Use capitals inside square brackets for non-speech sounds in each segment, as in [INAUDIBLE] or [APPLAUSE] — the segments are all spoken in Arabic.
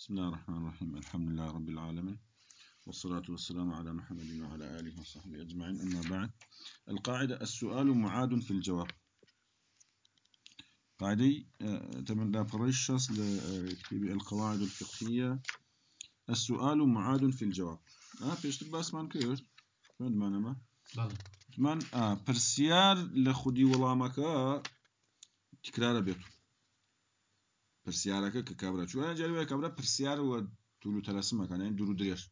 بسم الله الرحمن الرحيم. الحمد لله رب العالمين. والصلاة والسلام على محمد وعلى آله وصحبه أجمعين. أما بعد القاعدة السؤال معاد في الجواب. قاعدة تمن لا فريشس القواعد الفقهية. السؤال معاد في الجواب. ها فيش بس من كير من ما نما من آه برسيار لخدي ولامك تكرار بيتو پرسیارەکە کە کابرا چوە جەروێ کابرا پرسیار و توول و تەلەسمەکان یان دوور درێژ.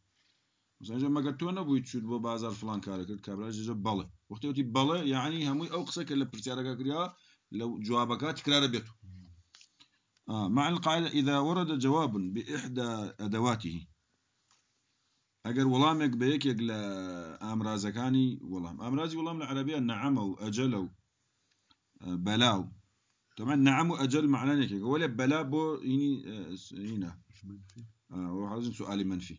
مثلا مەگەر تۆ نەبووی چوت بۆ بازار فلان کارە کرد کابرا ژە بەڵێ. وقتی بەڵێ یعنی هەمووی ئەو قسەکە لە پرسیارەکە کریا لو جوابك تكرار بيته آه مع القاعدة إذا ورد جواب بإحدى أدواته. أجر ولامك بيك لا أمرازكاني ولام أمرازي ولام العربية نعم أو أجل أو بلاو طبعا نعم وأجل معناه نيك ولا بلا بو يعني هنا آه وهذا سؤال منفي.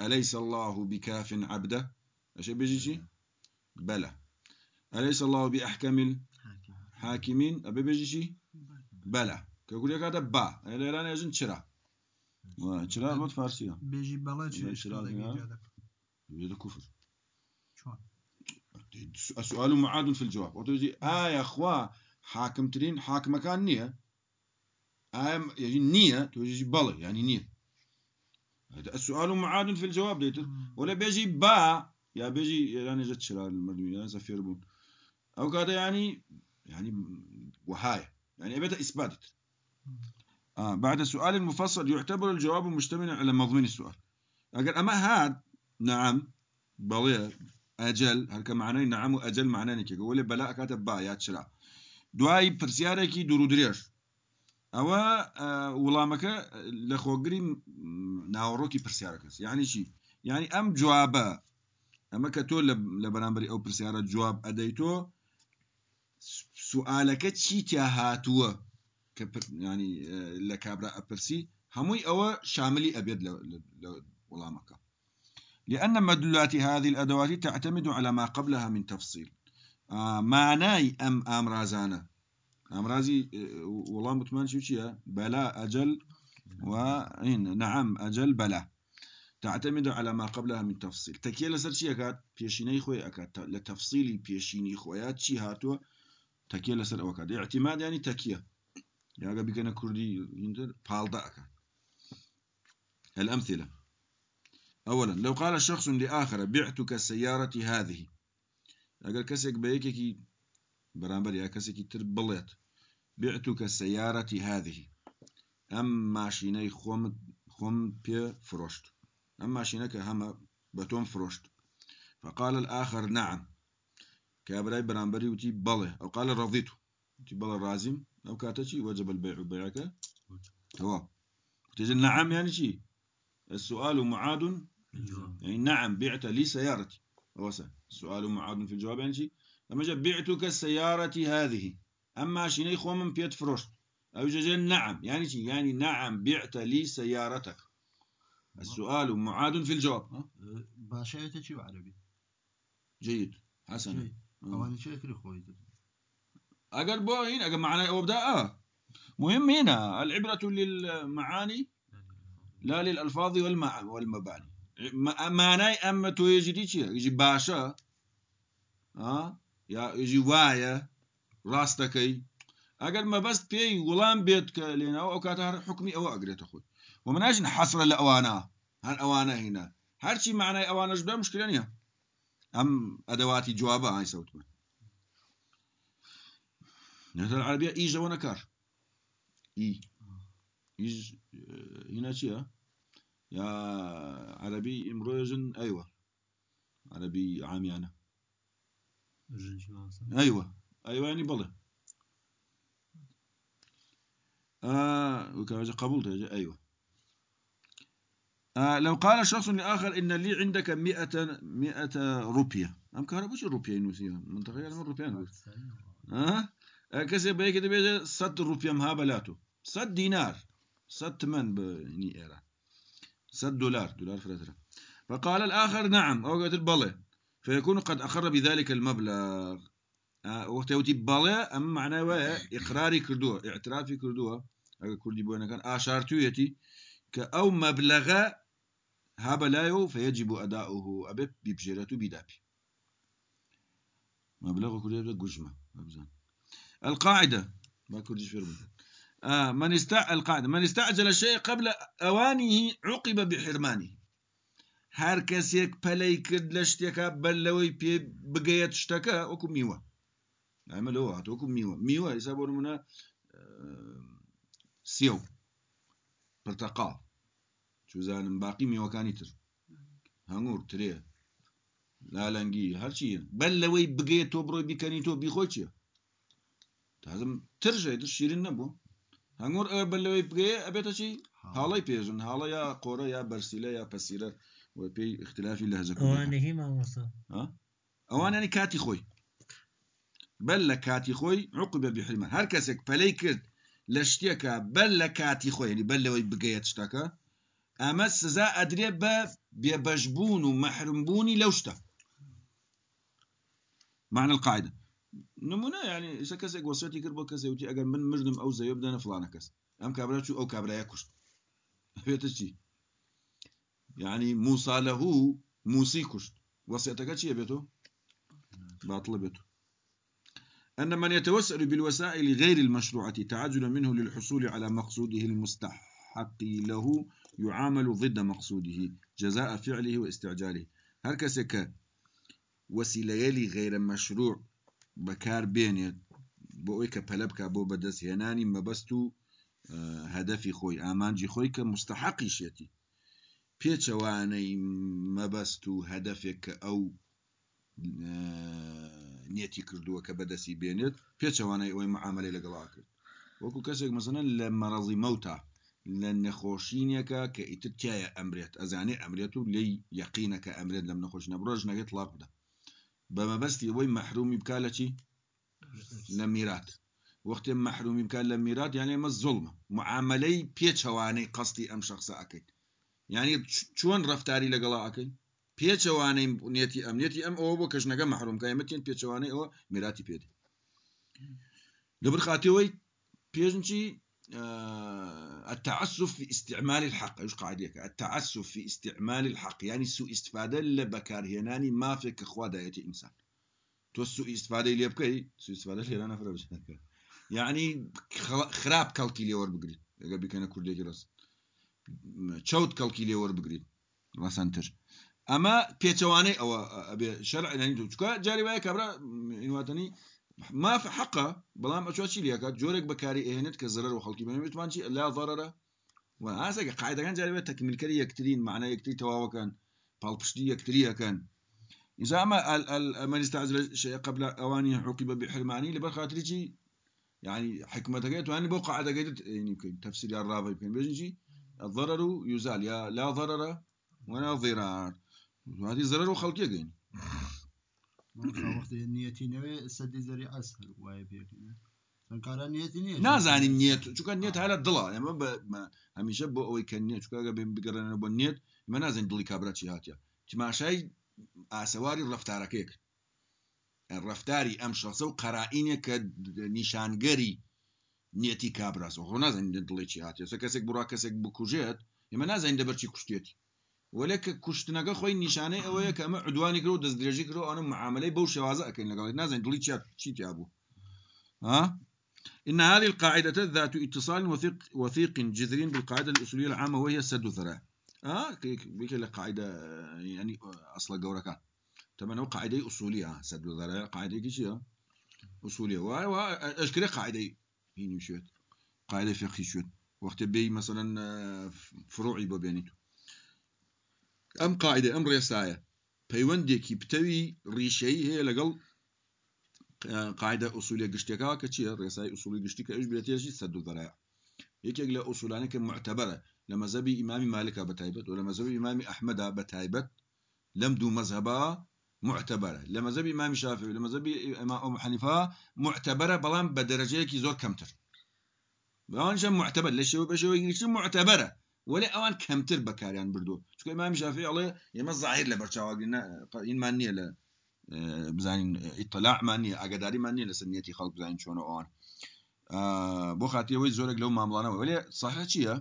أليس الله بكاف عبده؟ إيش بيجي شيء بلى أليس الله بأحكم الحاكمين؟ أبي بيجي شيء بلى كقول لك هذا با. إلى الآن يجن شرا شرا لغة فارسية بيجي بلا شرا هذا كفر. شلون؟ السؤال معاد في الجواب. وتجي آه يا أخوة حاكم ترين حاكم كان نية. آم يجي نية توجي بلى يعني نية. هذا السؤال معاد في الجواب ديت ولا بيجي با يا بيجي يعني جت شرار المردم يا سفير بون. أو كذا يعني يعني وهاي يعني أبدا إثبات آه بعد السؤال المفصل يعتبر الجواب مشتملا على مضمون السؤال. أقول أما هاد نعم بلى أجل هل كمعنى نعم وأجل معناه نكى ولا بلا كاتب با يا شرار دوای پرسیارێکی دوور و درێژ. ئەوە وڵامەکە لە خۆگری ناوەڕۆکی پرسیارەکەس یعنی چی؟ یعنی ئەم جوابە ئەمە کە تۆ لە بەرامبەری ئەو پرسیارە جواب ئەدەی تۆ سوالەکە چی تیا هاتووە کە ینی لە کابرا ئەپرسی هەمووی ئەوە شاملی ئەبێت لە وڵامەکە لأن مدلولات هذه الأدوات تعتمد على ما قبلها من تفصيل. معناي أم أمرازانا أمرازي والله متمان شو شيء بلا أجل وإن نعم أجل بلا تعتمد على ما قبلها من تفصيل. تكيل لسر شيء أكاد بيشيني خوي أكاد لتفصيلي بيشيني خويات شي هاتو تكيل لسر أكاد اعتماد يعني تكيه يا قبل كنا كردي يندر بالدا أكاد الأمثلة أولا لو قال شخص لآخر بعتك سيارتي هذه. ئەگەر کەسێک بە یەکێکی بەرامبەر یا کەسێکی تر بڵێت بعتوکە سيارەتی هذه. ئەم ماشینەی خۆم خۆم پێ فرۆشت. ئەم ماشینەکە هەمە بە تۆم فرۆشت. فقال الآخر نعم. كابراي برامبري وتي بله أو قال رضيت. وتي بله رازم أو كاتشي وجب البيع بيعك. تمام. تجي نعم يعني شي السؤال معاد. يعني نعم بعت لي سيارتي. وسا السؤال معاد في الجواب يعني شيء لما جاء بعتك السيارة هذه. أما شيني خو من بيت فروشت؟ أو جاء نعم. يعني شيء يعني نعم بعت لي سيارتك. السؤال معاد في الجواب. ها؟ باشا شو عربي جيد. حسنا. أواني شو يكري خوي أقل بو هنا أقل معنى أبدا آه. مهم هنا العبرة للمعاني لا للألفاظ. والمباني. مانای ئەمە تۆ یەژیری چییە؟ یژی باشە؟ یا ئژی وایە؟ ڕاستەکەی ئەگەر مەبەست پێی وڵام بێت کە لێنەوە ئەو کات هەر حکمی ئەوە ئەگرێتە خۆی. و مناژن حەسرە لە ئەوانە هەر ئەوانە هینە. هەرچی معنای ئەوانش بێ مشکلە نیە ئەم ئەدەواتی جوابە ئای سەوتمە نێتە عربیە ئیژەوە نەکار. ئی ئیژ هینا چییە؟ يا عربي امروجن أيوه. عربي عاميانه أيوه. أيوه يعني بلى. آه وكذا قبول أيوه. آه لو قال شخص لآخر إن لي عندك مئة مئة روبية أم كهرب وش الروبية ينوسيها منطقة من روبية ها آه؟ كسب بيك ده صد روبية مهابلاته صد دينار. صد من بني إيران. ست دولار دولار فرترة فقال الآخر نعم أو قلت البلة فيكون قد أقر بذلك المبلغ. آه وقت يوتي بلة أما معناه إقراري كردوه اعترافي كردوه. أقول كردي بوانا كان آشارتو يتي كأو مبلغ هذا لا فيجب أداؤه. أبي ببجرة بدابي. مبلغ كل جزمة القاعدة ما كردش في آه من استع القاعدة. من استعجل الشيء قبل أوانه عوقب بحرمانه. هر کەسێک پەلەی کرد لە شتێکە بەر لەوەی پێ بگەیت شتەکە وەکو میوە. ئەمە لەوە هاتوەکو میوە. میوە ئێسا بۆ منە سێو. پرتەقال چوزانم باقی میوەکانی تر. هەنگور ترێ. لالەنگی هەرچی بەل لەوەی بگێت تۆ بڕۆی بیکەنی تۆ بیخۆی چیە تازم ترژێت شیرین نەبوو. هەنگور ئەوە بەر لەوەی بگێ ئەبێتە چی؟ حاڵی پێژن حاڵە یا قۆرە یا بەرسیلە یا پەسیرە وپێی اختلافی لە هەزە ئەوانەهی مامۆستا. ئەوانانی کاتی خۆی. بەل لە کاتی خۆی عقوبە بحرمە. هەر کەسێک پەلەی کرد لە شتێکە بەل لە کاتی خۆیانی بەل لەوەی بگەیت شتەکە ئەمە سزا ئەدرێ بە بێبەشبوون و مەحرمبوونی لەو شتە. معنى القاعدة نمونە يعني ئسا کەسێک وەسەتی کرد بۆ کەسێوتی ئەگەر من مردم ئەو زەوە بدەنە فلانە کەس. ئەم کابرا چوو ئەو کابراایە کوشت. بێتە چی؟ يعني موسى له موسى كشت وصيتك شي بيتو باطل بيتو أن من يتوسل بالوسائل غير المشروعة تعجلا منه للحصول على مقصوده المستحق له يعامل ضد مقصوده جزاء فعله واستعجاله. هركسك وسيلة غير مشروع بكار بينيت بۆی کە پەلە بک بۆ بەدەست هێنانی مەبەست و هەدەفی خۆی. ئامانجی خۆی کە مستحقی شێتی. پێچەوانەی مەبەست و هەدەفێک کە ئەو نیەتی کردووە کە بەدەستی بێنێت پێچەوانەی ئەوەی معاملەی لەگەڵا کرد. وەکو کەسێک مەسەن لە مەڕەزی مەوتا لە نەخۆشینێکە کە ئیتر تایە ئەمرێت ئەزانێ ئەمرێت و لی یقینەکە ئەمرێت لەم نەخۆش نەبڕۆژ نەگەێت لاق بدە. بە مەبەستی ئەوەی مەحرومی بک لە چی؟ لە میرات. وەختی مەحرومی بکات لە میرات یان ئێمە زڵمە معاملەی پێچەوانەی قستی ئەم شخصە ئەەکەیت ینی چۆن ڕفتاری لەگەڵا ئەەکەی پێچەوانەی نیەتی ئەمنیەتی ئەم ئەوە بۆ کەژنەکە مەحرومکە ئەمەتێن پێچەوانەی ئەوە میراتی پێێت لەبر خاتەوەی پێژنی التعسف في استعمال الحق. ايش قاعدك التعسف في استعمال الحق. يعني سوء استفاده لبكار هناني ما فيك اخوا دايتي انسان تو سوء استفاده اللي يبكي سوء استفاده اللي انا فرج يعني خراب كالكي لي ور بقري قبل كان كردي راس. چوت كالكي لي ور بقري راسنتر اما بيتواني او شرع يعني چکا جاري وای كبرا؟ انواتني ما في حقه بلام اشوا شي ليك جورك بكاري اهنت كزرر وخلقي بين بتمان شي لا ضرر وهذا قاعدة كان جاري تكمل كري يكترين معناه يكتري تواوا كان بالبشتي يكتري كان إذا ما من استعجل الشيء قبل أوانه عوقب بحرمانه لبرخاتري شي يعني حكمتك يعني بوقع قاعدة يعني تفسير الرافع يمكن بيجي الضرر يزال يا لا ضرر ولا ضرار. وهذه ضرر وخلقية يعني نیەتی نەوێ سەدی زەری وایە پێکردن کارە نیەتی نیە. نازانین نیێت چکە نیێت هەلە دڵە. ئەمە هەمیشە بۆ ئەوەی کە نیێت چکگە بێن بگەڕێنە بۆ نیێت مە نازین دڵی کابراچی هااتە تماشای ئاسەواری ڕفتارەکەیەک. ڕفتاری ئەم شخصە و قەرائینە کە نیشانگەری نیەتی کابراس خۆ نازانین دڵێکی هااتێ کەسێک بڕا کەسێک بکوژێت ئێمە نازانین دەبەرچی کوشتێتی. وەلێ کە کوشتنەکە خۆی نیشانەی ئەوەیە کە ئەمە عدوانی کرد و دەست درێژی کرد ئەوە معاملەی بەو شێوازە ئەەکەین لەگەڵ نازین دڵی چی بوو ها؟ إن هذه القاعدة ذات اتصال وثيق وثيق جذري بالقاعدة الأصولية العامة وهي سد الذرائع آه بيك قاعدة يعني أصل جورا كان طبعا هو قاعدة أصولية سد الذرائع قاعدة كيش أصولية و أشكال قاعدة هنا شوية قاعدة فقهية شوية وقت بي مثلا فروعي ببينيتو ئەم قاعدە ئەم ڕێسایە. پەیوەندێکی پتەوی ڕیشەی هەیە لەگەڵ قاعدە ئوسولی گشتێکا کە چیە ڕێسای ئوسولی گشتی کە ئەوش بێتێژی سەد دەرایە. یەکێک لە ئوسولانە کە معتبرە لە مەزەبی ئیمامی مالکە بەتایبەت و لە مەزەبی ئیمامی ئەحمەدا بەتایبەت لەم دوو مەزهبا معتبرە. لە مەزەبی ئیمامی شافی لە مەزەبی ئەم حەنیفا معتبرە بەڵام بە دەرەجەیەکی زۆر کەمتر. بەوانشە معتبر لە شێوە بەشەوەی گرشت معتبرە. ولی ئەوان کەمتر بەکاریان بردو چکە مامی ژافی ئەڵێ ئێمە زاهر لە بەرچاوگرینمان نییە لە بزانین ئیطلاعمان نیە ئاگداریمان نیە لە سنیەتی خەڵک بزانین چۆن ئەوان. بۆ خاتیەوەی زۆرێک لەو مامڵانەوە ولی ساح چییە؟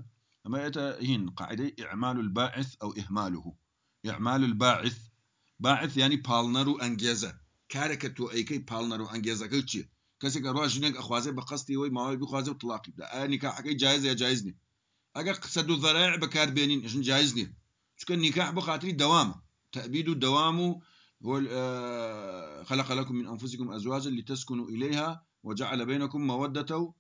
أما إتا هين قاعدة إعمال الباعث أو إهماله. إعمال الباعث باعث يعني بالنر أنجزة كاركة أيكي بالنر أنجزة كتشي كسك راجنك أخوازي بقصتي وي ما بخوازي وطلاقي ده نكاح حكي جائز يا جائزني أجا قصد الذرائع بكار بينين عشان جائزني شو كان نكاح بخاطري دوام تأبيد الدوام آه، خلق لكم من أنفسكم أزواجا لتسكنوا إليها وجعل بينكم مودة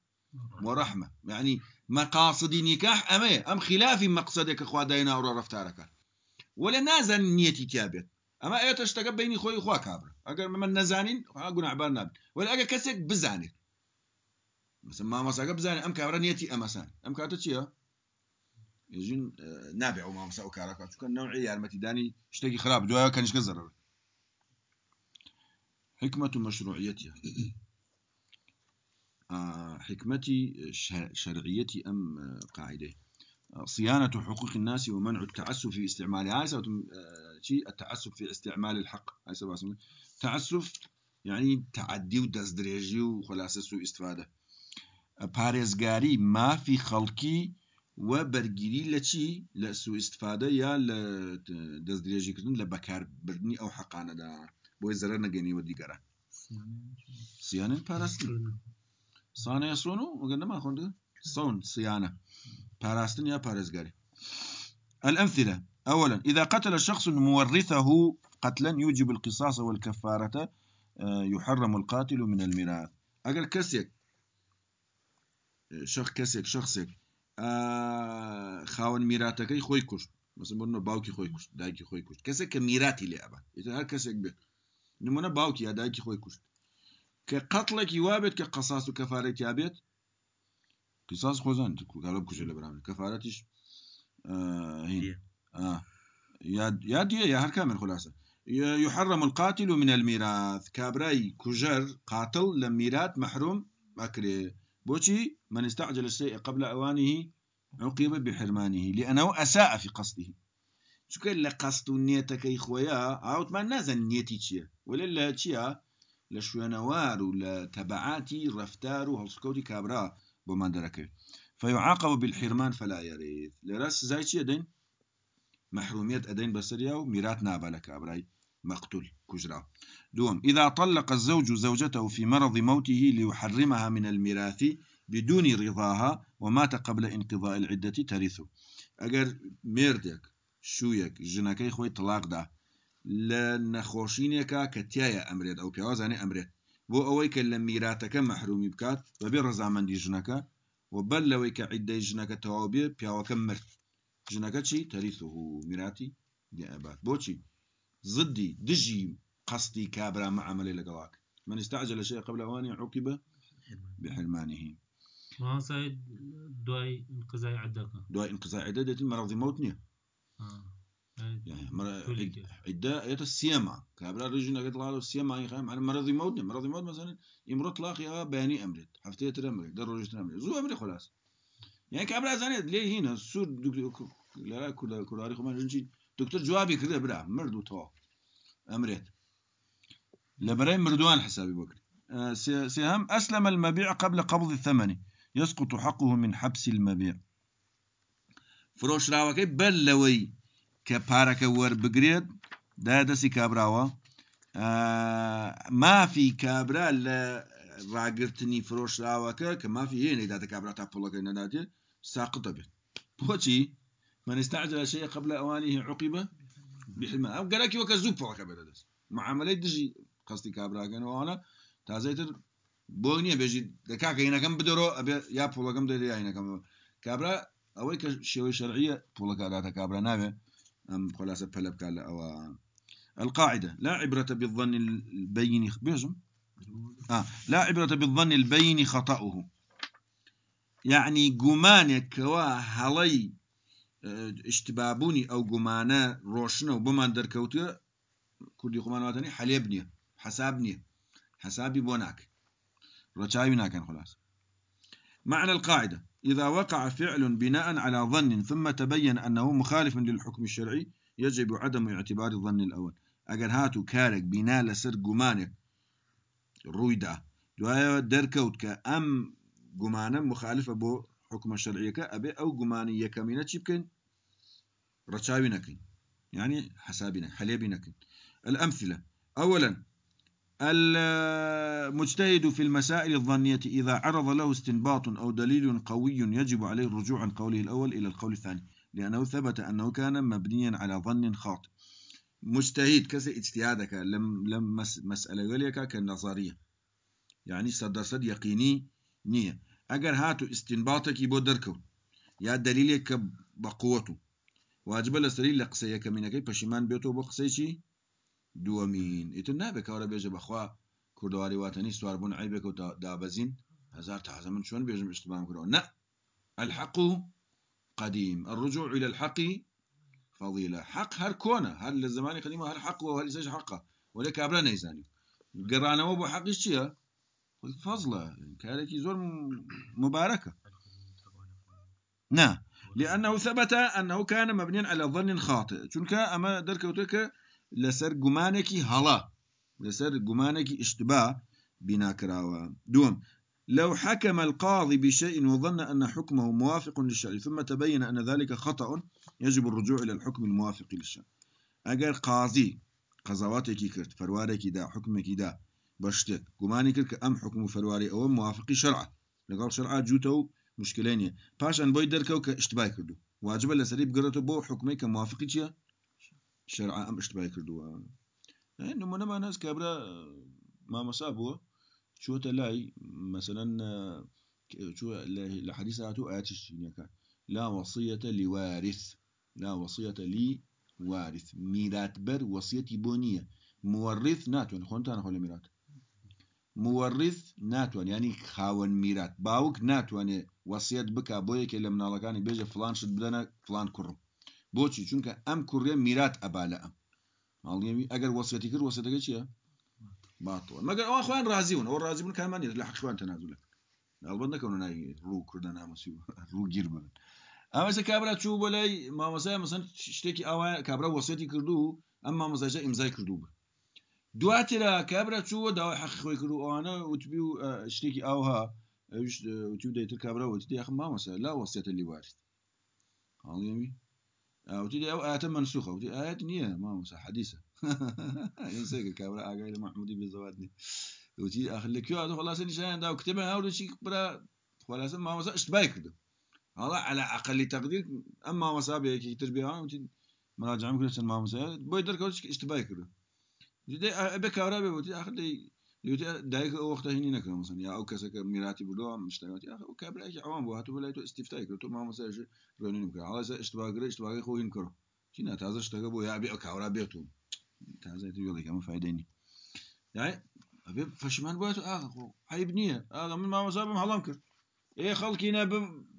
ورحمة. يعني مقاصد نكاح أما أم خلاف مقصدك أخوة دينا أو رفتارك ولا نازن نيتي تيابت أما أيات اشتغل بيني خوي أخوة كابرة أجر من نزانين أقول عبان ناب ولا أجر كسك بزاني مثلا ما مساق بزاني أم كابرة نيتي أمسان أم كاتو يجين آه، نابع وما مساق كارك كان نوعي يعني داني اشتكي خراب. جوايا كان إيش كزر حكمة مشروعيتها آه، حكمتي شرعيتي أم آه، قاعدة. صيانة حقوق الناس ومنع التعسف في استعمالها شيء التعسف في استعمال الحق. سبع تعسف يعني تعدي ودزدريجي وخلاص سوء استفادة. باريزغاري ما في خلقي وبرگیری لچی لسوء استفاده یا لدزدريجي كردن لبكار بردني أو حقانه دا بۆی زەرە نەگەنی وە دیگەرە. سیانێن پاراستن. سانە سۆن و؟ وەگە نەما خوند صون صيانة باراستن يا بارزقاري الأمثلة. أولا إذا قتل شخص مورثه قتلا يوجب القصاص والكفارة آه، يحرم القاتل من الميراث. أجر كسيك شخص كسيك شخصك آه، خاون ميراتكي خوي كشت مثلا بنو باوكي خوي كشت دايكي خوي كشت كسيك كميراتي لعبة إذا هر كسيك بك نمونه باوکی یا دایکی خۆی کوشت. کە قەتڵێکی وابێت کە قەساس و کەفاارێکی بێت قساس خۆزان. کوکارە بکوژە لە برامن کەفاارەتیش يا دي يا هركا من خلاصة يحرم القاتل من الميراث كابراي كجر قاتل لميراث محروم أكري بوشي من استعجل الشيء قبل أوانه عوقب بحرمانه لأنه أساء في قصده. چکە لە قەست و نیەتەکەی خۆیە ئاوتمان نازان نیەتی چییە وەلێ لە چییە لە شوێنەوار و لە تەبعاتی ڕفتار و هەڵسکەوتی کابرا بۆمان دەرەکەوێت فيعاقب بالحرمان فلا يريث لراس زي چی دين؟ محرومية أدين بسريا نابا لك أبراي مقتول كجرا دوم إذا طلق الزوج زوجته في مرض موته ليحرمها من الميراث بدون رضاها ومات قبل انقضاء العدة ترثه. أجر ميردك ژنەکەی خۆی تەلاقدا لە نەخۆشینێکە کە تایە ئەمرێت ئەو پیاوازانێ ئەمرێت بۆ ئەوەی کە لە میراتەکە مەحرومی بکات بەبێ ڕزامەندی ژنەکە و بەر لەوەی کە عیددەی ژنەکە تەواو بێ پیاوەکە مرد. ژنەکە چی؟ تەریث و ضدی دژی قصدي كابرا مع عمل لقواك من استعجل شيء قبل أوانه عوقب بحرمانه. ما سايد دواي انقضاء عدك دواي انقضاء عدة مرض موتني. يعني عدة يت السيما كابرا رجل قد الله السيما يخام على مرض موت مرض موت مثلا يمرط لاقي بياني أمرت حفتية أمرت در رجل أمرت زو أمرت خلاص. يعني كابرا زانيت ليه هنا؟ السور لا كل كل تاريخ ما دكتور جوابي كذا برا مردو تو. أمرت لبرين مردوان حسابي آه، سهام أسلم المبيع قبل قبض الثمن. يسقط حقه من حبس المبيع فرۆشراوەکەی بەر لەوەی کە پارەکە وەربگرێت دا دەستی کابراوە. مافی کابرا لە ڕاگررتنی فرۆشراوەکە کە مافی هێنەی داتە کابرا تا پڵەکەی نەداتێت ساقط دەبێت بۆچی؟ من استعجل شيء قبل أوانه عقبه بحلم أو قالك وك زوب فوق بدرس معاملة دجي قصدي كابرا كان وأنا تازيتر بوني بيجي. دكاك هنا كم بدرو؟ أبي يا فوق كم دري هنا كم. كابرا کە شێوەی شەرعیە پوڵەکەداتە کابرا ناوێ ئەم خلاصە پەلە بکات لە ئەوە القاعدة. لا عبرة بالظن البين بيجم؟ آه. لا عبرة بالظن البين خطأه. يعني جمانك كوا هلي اشتبابوني أو جمانه روشنه وبمان دركوتي كردي خمانواتني حليبني حسابني حسابي بوناك رجاوي ناكن خلاص. معنى القاعدة إذا وقع فعل بناء على ظن ثم تبين أنه مخالف للحكم الشرعي يجب عدم اعتبار الظن الأول. أجر هاتو كارك بناء لسر قمانك رويدأ. دوايا دركوت كأم قمانة مخالفة بو حكم الشرعية أبي أو جماني يكمينة شبكن رشاوي نكن يعني حسابنا حليبي نكن. الأمثلة أولا المجتهد في المسائل الظنية إذا عرض له استنباط أو دليل قوي يجب عليه الرجوع عن قوله الأول إلى القول الثاني لأنه ثبت أنه كان مبنيا على ظن خاطئ. مجتهد كذا اجتهادك لم لم مس مسألة وليك كالنظرية. يعني صد صد يقيني نية. أجر هاتو استنباطك يبو دركو. يا دليلك بقوته واجب لسري لقسيك منك بشمان بيتو بقسيشي دووەمین. ئیتر نابێت کارە بێژە بەخوا کوردواری واتنی سواربوون عیبێک و دابەزین. هزار تازە من چۆن بێژم اشتبام کردەوە نه. الحق قديم الرجوع إلى الحق فضيلة. حق هر كونه هل للزمان قديم هل حق وهل يسج حقه ولا كابلا نيزاني قرانا مو حق الشيء فضلة كارك زور مباركة نعم لأنه ثبت أنه كان مبنيا على ظن خاطئ. چونك أما درك وترك لسر گومانێکی هەڵا لسر گومانێکی اشتباه بنا كراوة دوم لو حكم القاضي بشيء وظن أن حكمه موافق للشرع ثم تبين أن ذلك خطأ يجب الرجوع إلى الحكم الموافق للشرع. أجر قاضي قضاواتك كرت فروارك دا حكمك دا بشتك قماني كرت أم حكم فرواري أو موافق شرعه لقال شرعه جوتو مشكلين باش أن بوي دركو كاشتباه كردو واجب لسريب قرأتو بو حكمك موافق شرع أم اشتباه كردوا إنه من ما ناس كبرى ما مصابه شو تلاقي مثلا شو الحديث هاتو آيات كان لا وصية لوارث لا وصية لي وارث. ميرات بر وصيتي بونية مورث ناتوان خونتان خول ميرات موەڕیز ناتوانانی خاوەن میرات. باوک ناتوانێت وەسیەت بک بۆ یەکێ لە مناڵەکانی بێژە فلانشت بدەنە فلان کوڕم بۆچی؟ چونکە ئەم کوڕێ میرات ئەبا لە ئەم ماڵیەوی ئەگەر وەسیەتی کرد وەسەکە چییە؟ باتۆ مەگەر ئەوان خوۆیان رازیون ئەو رازیبن کامانێت لە حشوان تەنازولە. ئەڵبەت نەکەون نای ڕوو کردە نامەسی [LAUGHS] ڕووگیر بن ئەوەسە کابرا چوو بۆ لای مامەسای مەسند شتێکی ئەوە کابرا وەسێتی کردو ئەم مامەزایجە ئیمزای کردو بە دواترە کابرا چووە داوای حەق خۆی کرد و ئەوانە وتبی و شتێکی ئاوها دەیتر کابرا [LAUGHS] وتی یاخ مامەسە لا وەسیێتە لیوارد هەڵێمی وتدي أو آيات منسوخة وتدي آيات نية ما موسى حديثة ينسيك كابرا آقايل محمودي بزوادني وتي أخي لك يو هذا خلاص نشان دا وكتبها هذا شيء برا خلاص ما موسى اشتباي كده هذا على أقل تقدير أما موسى بيك تربية وتي مراجعة ممكن ما موسى بيدر كوتش اشتباي كده وتدي أبيك أورا وتدي أخي يوتي دايك وقت هني نكرم مثلا. يا أو كسك ميراتي بدو مشتريات يا أخي وكابل أي عوام بوهاتو ولا تو استفتاء كرتو ما مثلا شيء روني نمكر على زي اشتباه كره اشتباه خو ينكره شينا تازه اشتباه بو يا أو كاورا بيتو تازه تقول لك ما فايدني يعني أبي فشمان بوهاتو أخو حي بنية أخو من ما مصاب هلام كر إيه خلقينا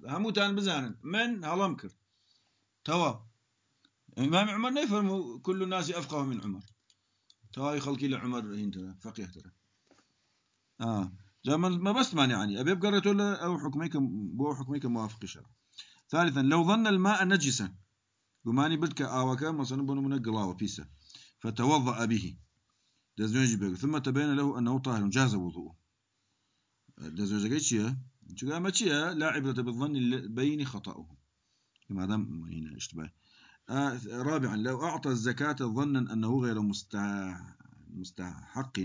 هموتان بزانن من هلام كر توا. إمام عمر نفهم كل الناس أفقه من عمر. تواي خلقي لعمر هنا فقيه ترى. آه. جمل ما بس مانع يعني ابي بقرته ولا أو حكميك بو حكميك موافق الشرع ثالثا لو ظن الماء نجسا بماني بدك اوكا مثلا بنو من قلاوة بيسا فتوضأ به. دزوج ثم تبين له أنه طاهر جاز وضوءه. دزوج قيتشيا شو ما لا عبرة بالظن بين خطأه. ما دام هنا اشتباه آه رابعا لو أعطى الزكاة ظنا أنه غير مستحق.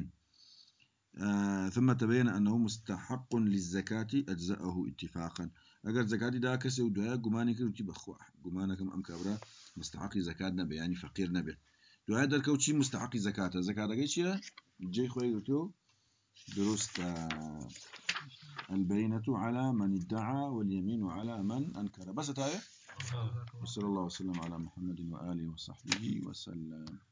آه ثم تبين أنه مستحق للزكاة أجزأه اتفاقا. أجر زكاة دا كسي ودها قماني كي وتي بخوا. قمانا أم كبرا مستحق زكاة نبي يعني فقير نبي. دعاء در كوتشي مستحق زكاة. زكاة دا جي خوي قلتو؟ درست. البينة على من ادعى واليمين على من أنكر. بس تاية. وصلى الله وسلم على محمد وآله وصحبه وسلم.